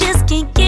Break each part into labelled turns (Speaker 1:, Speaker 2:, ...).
Speaker 1: just can't get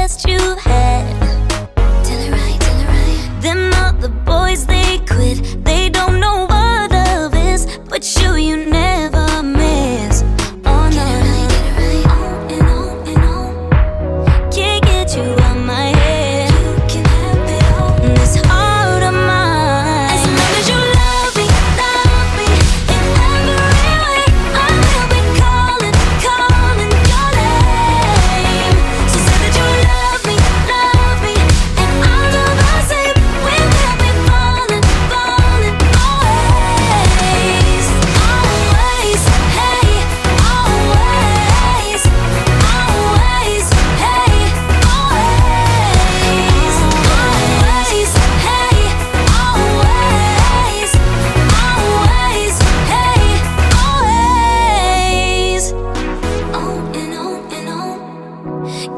Speaker 1: best you had.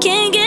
Speaker 1: can't get